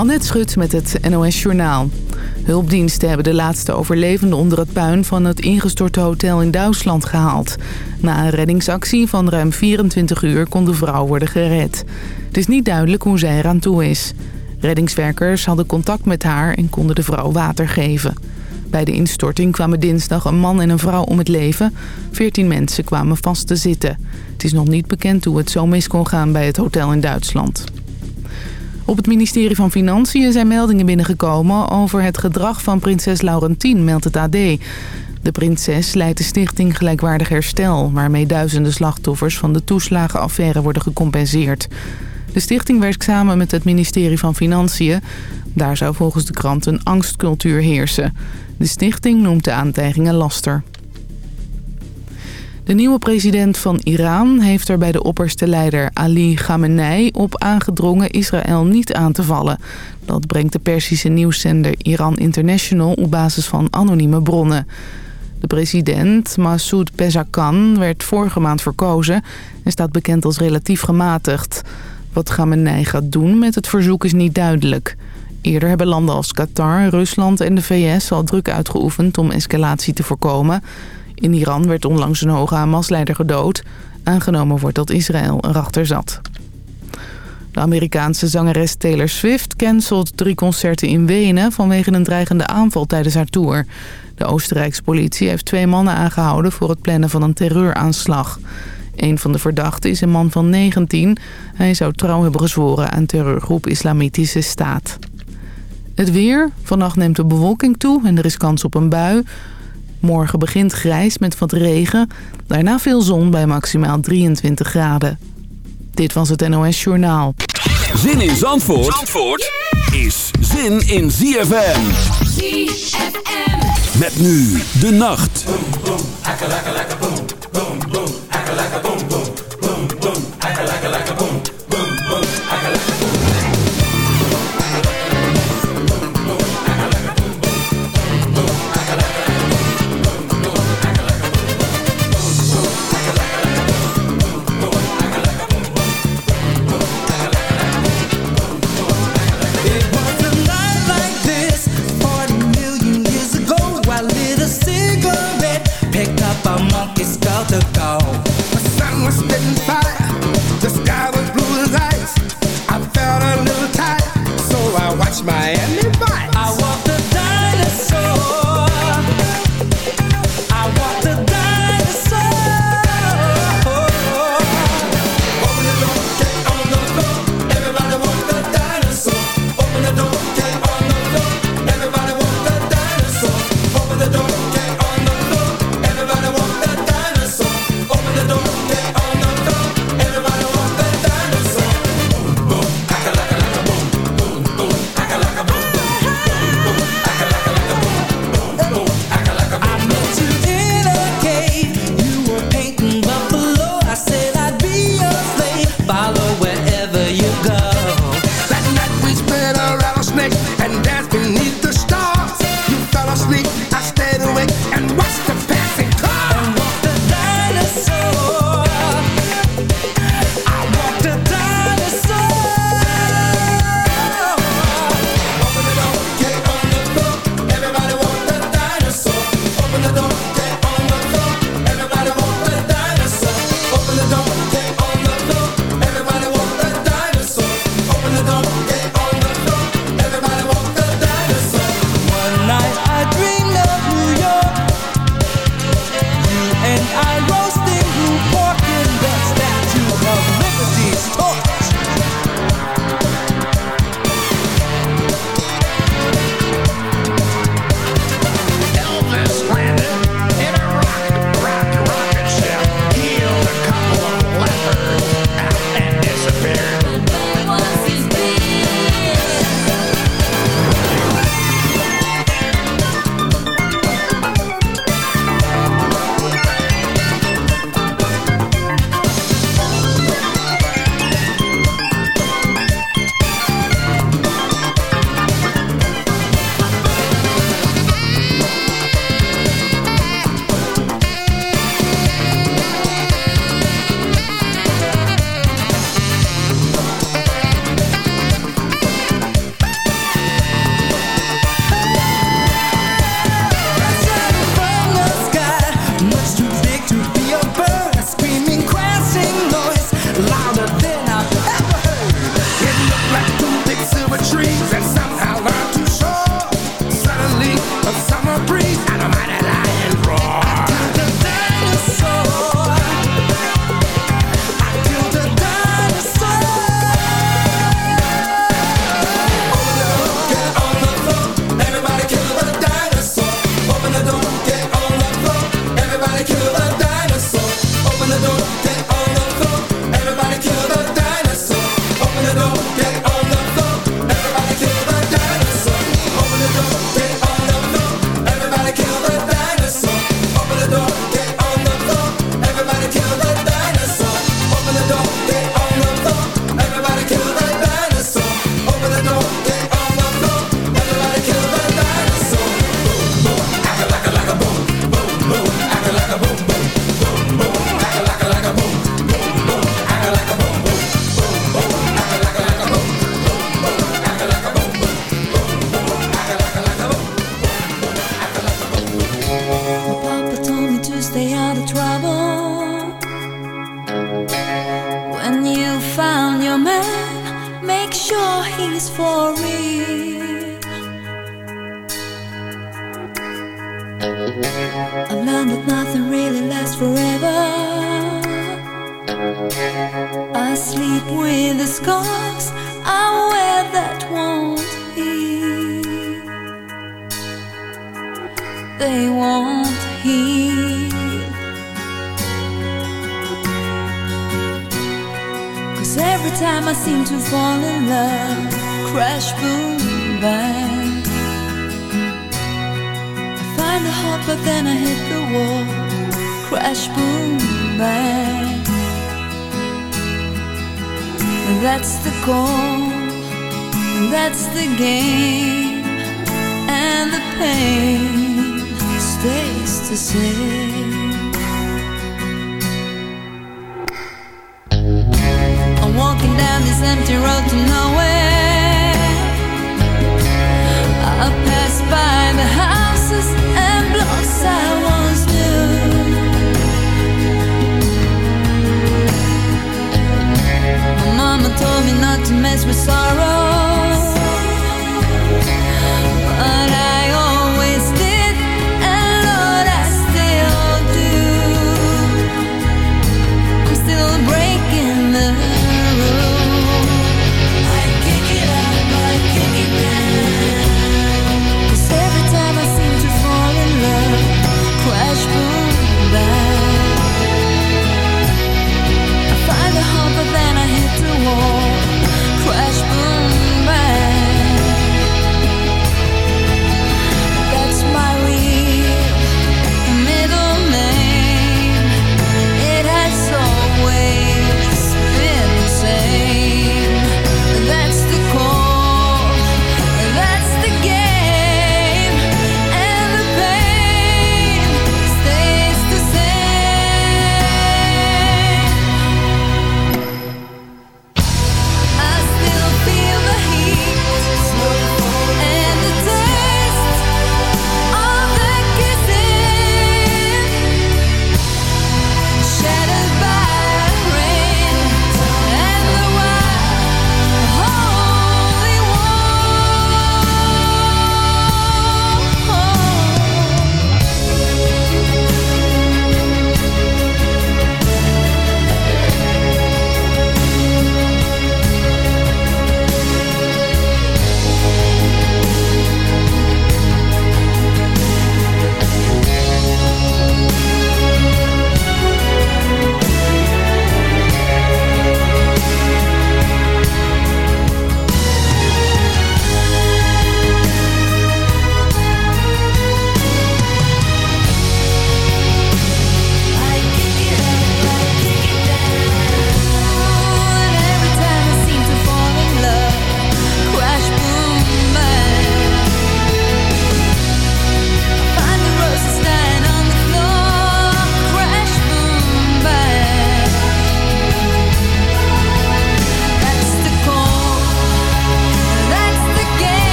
Annette Schut met het NOS Journaal. Hulpdiensten hebben de laatste overlevenden onder het puin van het ingestorte hotel in Duitsland gehaald. Na een reddingsactie van ruim 24 uur kon de vrouw worden gered. Het is niet duidelijk hoe zij eraan toe is. Reddingswerkers hadden contact met haar en konden de vrouw water geven. Bij de instorting kwamen dinsdag een man en een vrouw om het leven. 14 mensen kwamen vast te zitten. Het is nog niet bekend hoe het zo mis kon gaan bij het hotel in Duitsland. Op het ministerie van Financiën zijn meldingen binnengekomen over het gedrag van prinses Laurentien, meldt het AD. De prinses leidt de stichting Gelijkwaardig Herstel... waarmee duizenden slachtoffers van de toeslagenaffaire worden gecompenseerd. De stichting werkt samen met het ministerie van Financiën. Daar zou volgens de krant een angstcultuur heersen. De stichting noemt de aantijgingen laster. De nieuwe president van Iran heeft er bij de opperste leider Ali Khamenei op aangedrongen Israël niet aan te vallen. Dat brengt de Persische nieuwszender Iran International op basis van anonieme bronnen. De president, Massoud Pezeshkian, werd vorige maand verkozen en staat bekend als relatief gematigd. Wat Khamenei gaat doen met het verzoek is niet duidelijk. Eerder hebben landen als Qatar, Rusland en de VS al druk uitgeoefend om escalatie te voorkomen... In Iran werd onlangs een hoge Hamas-leider gedood. Aangenomen wordt dat Israël erachter zat. De Amerikaanse zangeres Taylor Swift cancelt drie concerten in Wenen... vanwege een dreigende aanval tijdens haar tour. De Oostenrijkse politie heeft twee mannen aangehouden... voor het plannen van een terreuraanslag. Een van de verdachten is een man van 19. Hij zou trouw hebben gezworen aan terreurgroep Islamitische Staat. Het weer. Vannacht neemt de bewolking toe en er is kans op een bui... Morgen begint grijs met wat regen. Daarna veel zon bij maximaal 23 graden. Dit was het NOS Journaal. Zin in Zandvoort, Zandvoort is zin in ZFM. ZFM. Met nu de nacht. to go.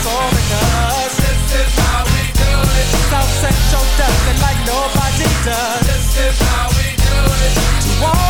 this is how we do it. South Central does it like nobody does. This is how we do it.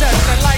That's the life.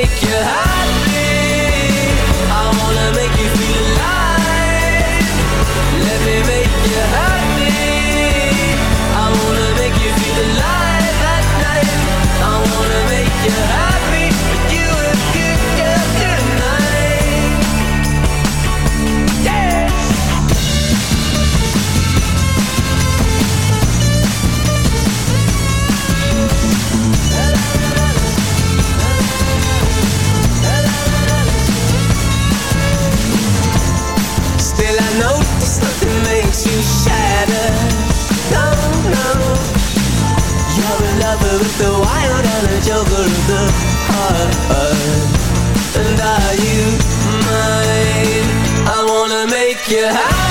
juggle the heart And are you mine? I wanna make you happy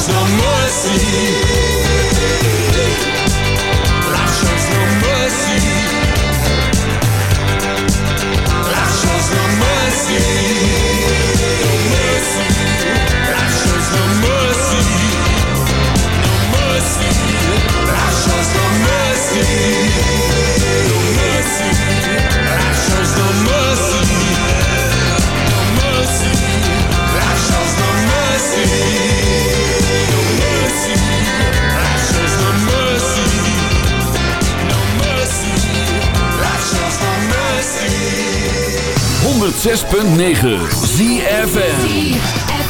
there's no mercy. 106.9 ZFN